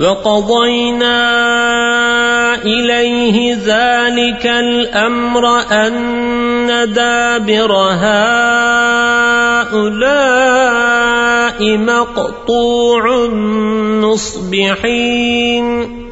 وقضينا إليه ذلك الأمر أن دابر هؤلاء مقطوع مصبحين